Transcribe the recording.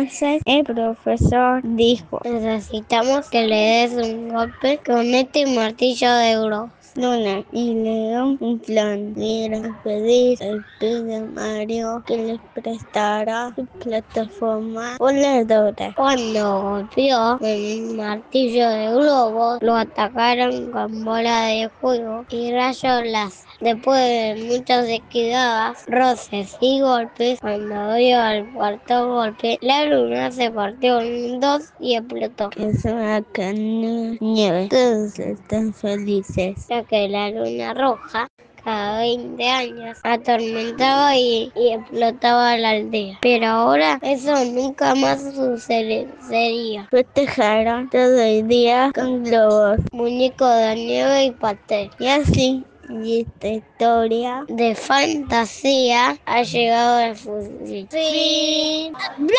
Entonces el profesor dijo, necesitamos que le des un golpe con este martillo de globos. Luna y León un plan. Mira, pedir el pide Mario que les prestara su plataforma voladora. Cuando golpeó un martillo de globos, lo atacaron con bola de fuego y rayos láser. Después de muchas esquivadas, roces y golpes, cuando dio el cuarto golpe, la luna se partió en dos y explotó. Es una nieve. Todos están felices. Que la luna roja cada 20 años atormentaba y, y, explotaba la aldea. Pero ahora eso nunca más sucedería. Festejaron todo el día con globos, muñecos de nieve y pastel. Y así y esta historia de fantasía ha llegado al fin. ¡Bravo!